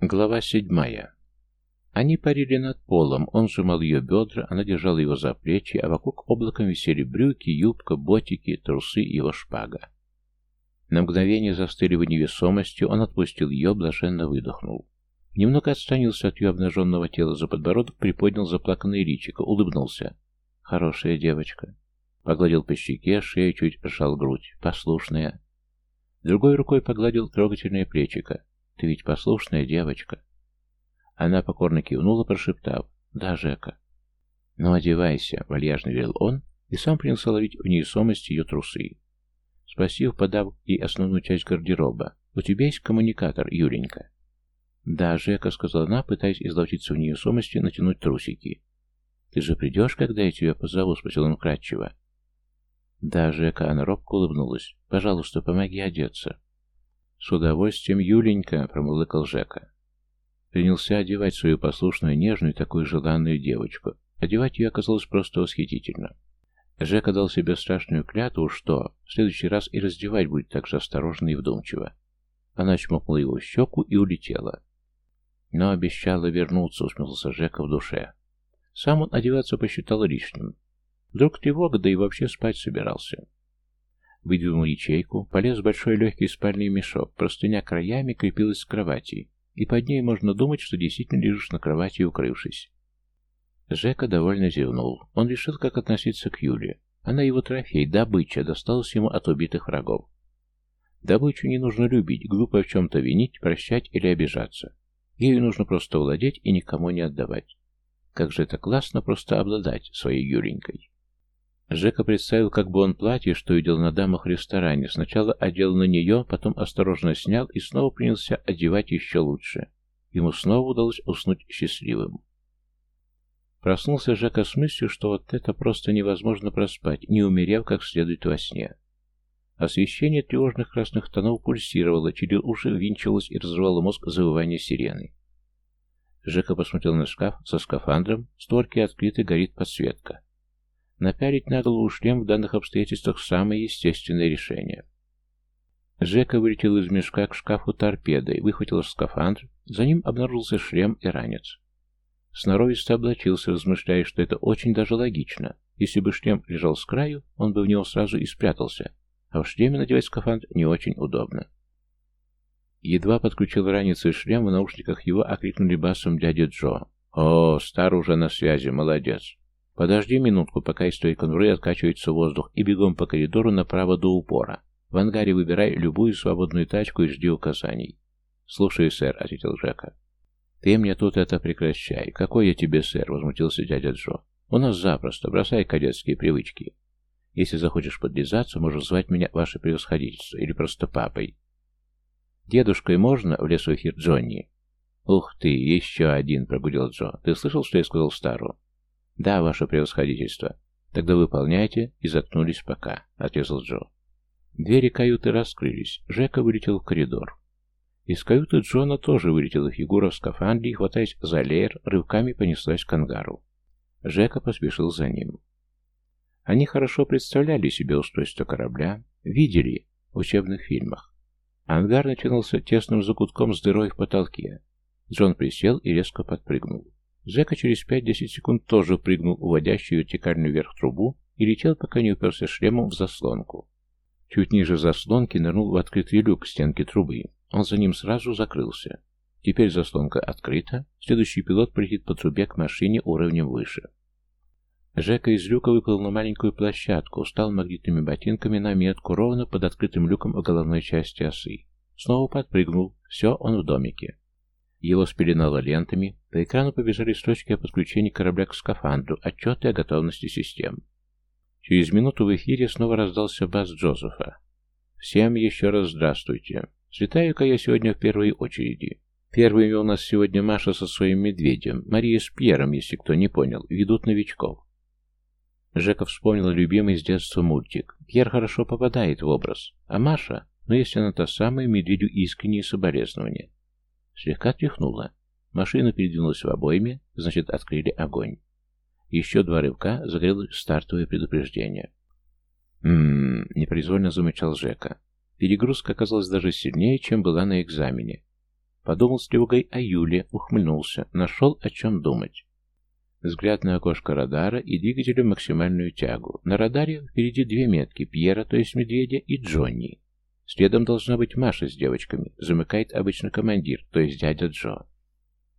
Глава седьмая. Они парили над полом, он сжимал ее бедра, она держала его за плечи, а вокруг облаком висели брюки, юбка, ботики, трусы и его шпага. На мгновение застыли в невесомости, он отпустил ее, блаженно выдохнул. Немного отстранился от ее обнаженного тела, за подбородок приподнял заплаканное личико, улыбнулся. «Хорошая девочка». Погладил по щеке, шею чуть сжал грудь. «Послушная». Другой рукой погладил трогательное плечико. «Ты ведь послушная девочка». Она покорно кивнула, прошептав. «Да, Жека». «Ну, одевайся», — вальяжно велел он, и сам принялся ловить в невесомости ее трусы. Спросив, подав ей основную часть гардероба. «У тебя есть коммуникатор, Юленька?» «Да, Жека», — сказала она, пытаясь изловчиться в невесомости, натянуть трусики. «Ты же придешь, когда я тебя позову?» — спросил он кратчево. «Да, Жека», — она робко улыбнулась. «Пожалуйста, помоги одеться». «С удовольствием, Юленька», — промурлыкал Жека. Принялся одевать свою послушную, нежную, такую желанную девочку. Одевать ее оказалось просто восхитительно. Жека дал себе страшную клятву, что в следующий раз и раздевать будет так же осторожно и вдумчиво. Она чмокнула его в щеку и улетела. Но обещала вернуться, усмехнулся Жека в душе. Сам он одеваться посчитал лишним. Вдруг тревога, да и вообще спать собирался. Выдвинул ячейку, полез в большой легкий спальный мешок, простыня краями крепилась к кровати, и под ней можно думать, что действительно лежишь на кровати, укрывшись. Жека довольно зевнул. Он решил, как относиться к Юле. Она его трофей, добыча, досталась ему от убитых врагов. Добычу не нужно любить, глупо в чем-то винить, прощать или обижаться. Ею нужно просто владеть и никому не отдавать. Как же это классно просто обладать своей Юленькой. Жека представил, как бы он платье, что видел на дамах в ресторане, сначала одел на нее, потом осторожно снял и снова принялся одевать еще лучше. Ему снова удалось уснуть счастливым. Проснулся Жека с мыслью, что вот это просто невозможно проспать, не умерев как следует во сне. Освещение тревожных красных тонов пульсировало, через уши ввинчивалось и разрывало мозг завывание сирены. Жека посмотрел на шкаф со скафандром, створки открыты, горит подсветка. Напялить на голову шлем в данных обстоятельствах самое естественное решение. Жека вылетел из мешка к шкафу торпедой, выхватил скафандр, за ним обнаружился шлем и ранец. Сноровисто облачился, размышляя, что это очень даже логично. Если бы шлем лежал с краю, он бы в него сразу и спрятался, а в шлеме надевать скафандр не очень удобно. Едва подключил ранец и шлем, в наушниках его окрикнули басом дяди Джо. «О, Стар уже на связи, молодец!» Подожди минутку, пока из той конуры откачивается воздух, и бегом по коридору направо до упора. В ангаре выбирай любую свободную тачку и жди указаний. «Слушай, сэр», — ответил Жека. «Ты мне тут это прекращай. Какой я тебе, сэр?» — возмутился дядя Джо. «У нас запросто. Бросай кадетские привычки. Если захочешь подлизаться, можешь звать меня ваше превосходительство или просто папой». «Дедушкой можно?» — влез в эфир Джонни. «Ух ты, еще один!» — прогудел Джо. «Ты слышал, что я сказал Стару?» «Да, ваше превосходительство». «Тогда выполняйте и заткнулись пока», — отрезал Джо. Двери каюты раскрылись. Жека вылетел в коридор. Из каюты Джона тоже вылетела фигура в скафандре и, хватаясь за леер, рывками понеслась к ангару. Жека поспешил за ним. Они хорошо представляли себе устройство корабля, видели в учебных фильмах. Ангар начинался тесным закутком с дырой в потолке. Джон присел и резко подпрыгнул. Жека через 5-10 секунд тоже прыгнул уводящую вертикальную вверх трубу и летел, пока не уперся шлемом в заслонку. Чуть ниже заслонки нырнул в открытый люк стенки трубы. Он за ним сразу закрылся. Теперь заслонка открыта, следующий пилот полетит по трубе к машине уровнем выше. Жека из люка выплыл на маленькую площадку, устал магнитными ботинками на метку ровно под открытым люком головной части осы. Снова подпрыгнул. Все, он в домике. Его спеленало лентами, по экрану побежали строчки о подключении корабля к скафандру, отчеты о готовности систем. Через минуту в эфире снова раздался бас Джозефа. «Всем еще раз здравствуйте. Слетаю-ка я сегодня в первой очереди. Первыми у нас сегодня Маша со своим медведем, Мария с Пьером, если кто не понял, ведут новичков». Жека вспомнил любимый с детства мультик. Пьер хорошо попадает в образ, а Маша, ну если она та самая, медведю искренние соболезнования. Слегка тряхнула. Машина передвинулась в обойме, значит, открыли огонь. Еще два рывка загорелось стартовое предупреждение. «М-м-м», непроизвольно замычал Жека. Перегрузка оказалась даже сильнее, чем была на экзамене. Подумал с тревогой о Юле, ухмыльнулся, нашел о чем думать. Взгляд на окошко радара и двигателя максимальную тягу. На радаре впереди две метки, Пьера, то есть медведя, и Джонни. Следом должна быть Маша с девочками. Замыкает обычно командир, то есть дядя Джо.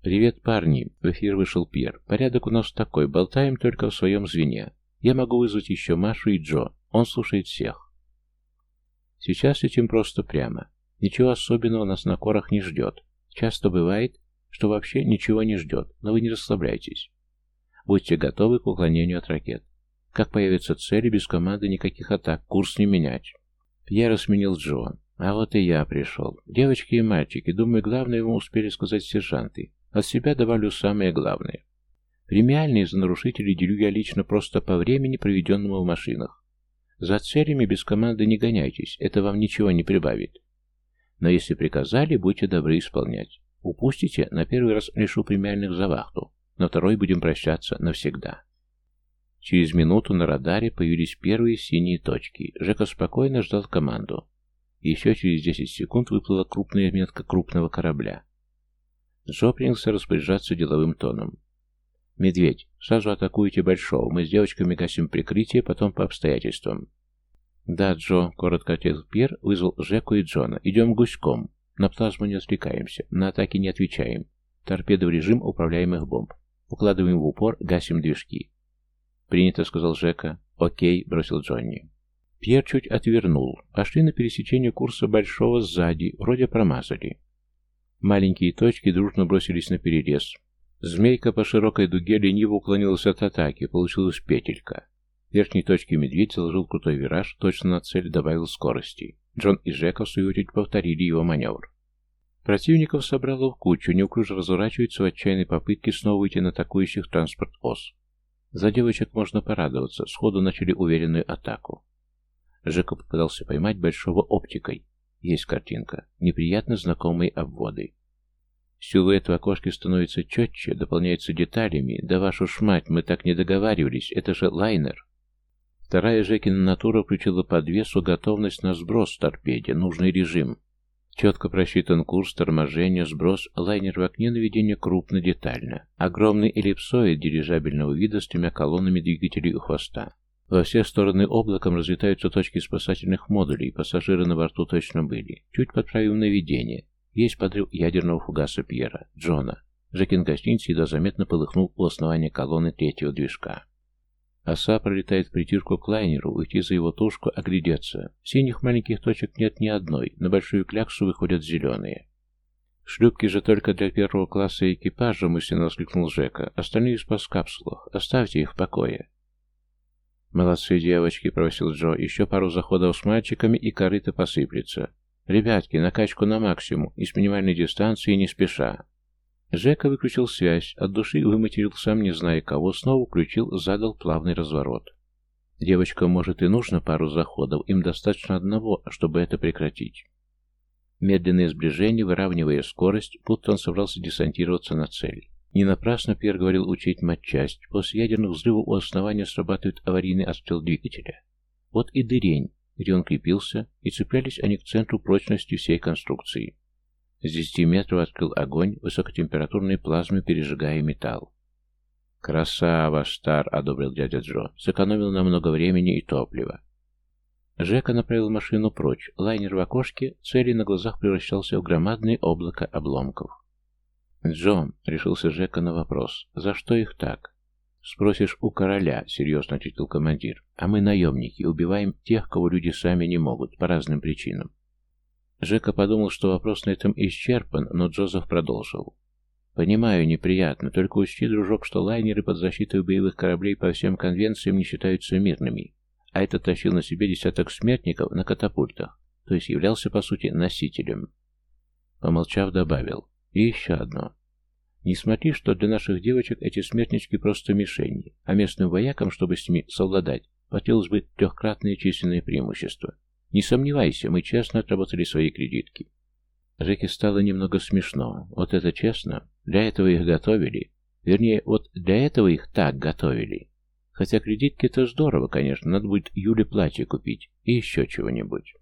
«Привет, парни!» — в эфир вышел Пьер. «Порядок у нас такой, болтаем только в своем звене. Я могу вызвать еще Машу и Джо. Он слушает всех». Сейчас этим просто прямо. Ничего особенного нас на корах не ждет. Часто бывает, что вообще ничего не ждет, но вы не расслабляйтесь. Будьте готовы к уклонению от ракет. Как появятся цели, без команды никаких атак, курс не менять. Пьера сменил Джо. А вот и я пришел. Девочки и мальчики, думаю, главное ему успели сказать сержанты. От себя добавлю самое главное. Премиальные за нарушителей делю я лично просто по времени, проведенному в машинах. За целями без команды не гоняйтесь, это вам ничего не прибавит. Но если приказали, будьте добры исполнять. Упустите, на первый раз лишу премиальных за вахту, на второй будем прощаться навсегда. Через минуту на радаре появились первые синие точки. Жека спокойно ждал команду. Еще через 10 секунд выплыла крупная метка крупного корабля. Джо принялся распоряжаться деловым тоном. «Медведь, сразу атакуйте Большого. Мы с девочками гасим прикрытие, потом по обстоятельствам». «Да, Джо», — коротко ответил Пьер, вызвал Жеку и Джона. «Идем гуськом. На плазму не отвлекаемся, на атаки не отвечаем. Торпеды в режим управляемых бомб. Укладываем в упор, гасим движки». «Принято», — сказал Жека. «Окей», — бросил Джонни. Пьер чуть отвернул. Пошли на пересечение курса Большого сзади, вроде промазали. Маленькие точки дружно бросились на перерез. Змейка по широкой дуге лениво уклонилась от атаки, получилась петелька. В верхней точке медведь заложил крутой вираж, точно на цель добавил скорости. Джон и Жека, в свою очередь, повторили его маневр. Противников собрало в кучу, неуклюже разворачиваются в отчаянной попытке снова выйти на атакующих транспорт ОС. За девочек можно порадоваться, сходу начали уверенную атаку. Жека попытался поймать большого оптикой, есть картинка. Неприятно знакомые обводы. Силуэт в окошке становится четче, дополняется деталями. Да вашу ж мать, мы так не договаривались, это же лайнер. Вторая Жекина натура включила подвесу готовность на сброс торпеде, нужный режим. Четко просчитан курс, торможения, сброс, лайнер в окне наведения крупно, детально. Огромный эллипсоид дирижабельного вида с тремя колоннами двигателей у хвоста. Во все стороны облаком разлетаются точки спасательных модулей, пассажиры на борту точно были. Чуть подправим наведение. Есть подрыв ядерного фугаса Пьера, Джона. Жекин гостиницы едва заметно полыхнул у основания колонны третьего движка. Оса пролетает в притирку к лайнеру, уйти за его тушку, оглядеться. Синих маленьких точек нет ни одной, на большую кляксу выходят зеленые. «Шлюпки же только для первого класса экипажа», — мысленно воскликнул Жека. «Остальные в спас-капсулах. Оставьте их в покое». «Молодцы, девочки», — просил Джо. «Еще пару заходов с мальчиками, и корыто посыплется. Ребятки, накачку на максимум, и с минимальной дистанции, не спеша». Жека выключил связь, от души выматерил сам не зная кого, снова включил, задал плавный разворот. Девочкам, может, и нужно пару заходов, им достаточно одного, чтобы это прекратить. Медленное сближение, выравнивая скорость, будто он собрался десантироваться на цель. Не напрасно Пьер говорил учить матчасть. После ядерных взрывов у основания срабатывает аварийный отстрел двигателя. Вот и дырень, где он крепился, и цеплялись они к центру прочности всей конструкции. С 10 метров открыл огонь, высокотемпературной плазмой пережигая металл. «Красава, Стар!» — одобрил дядя Джо. «Сэкономил намного времени и топлива». Жека направил машину прочь. Лайнер в окошке цели на глазах превращался в громадное облако обломков. «Джон», — решился Жека на вопрос, — «за что их так?» «Спросишь у короля», — серьезно ответил командир. «А мы наемники, убиваем тех, кого люди сами не могут, по разным причинам». Жека подумал, что вопрос на этом исчерпан, но Джозеф продолжил. «Понимаю, неприятно, только учти, дружок, что лайнеры под защитой боевых кораблей по всем конвенциям не считаются мирными, а этот тащил на себе десяток смертников на катапультах, то есть являлся, по сути, носителем». Помолчав, добавил. И еще одно. Не смотри, что для наших девочек эти смертнички просто мишени, а местным воякам, чтобы с ними совладать, хотелось бы трехкратное численное преимущество. Не сомневайся, мы честно отработали свои кредитки. Жеке стало немного смешно. Вот это честно. Для этого их готовили. Вернее, вот для этого их так готовили. Хотя кредитки это здорово, конечно, надо будет Юле платье купить и еще чего-нибудь.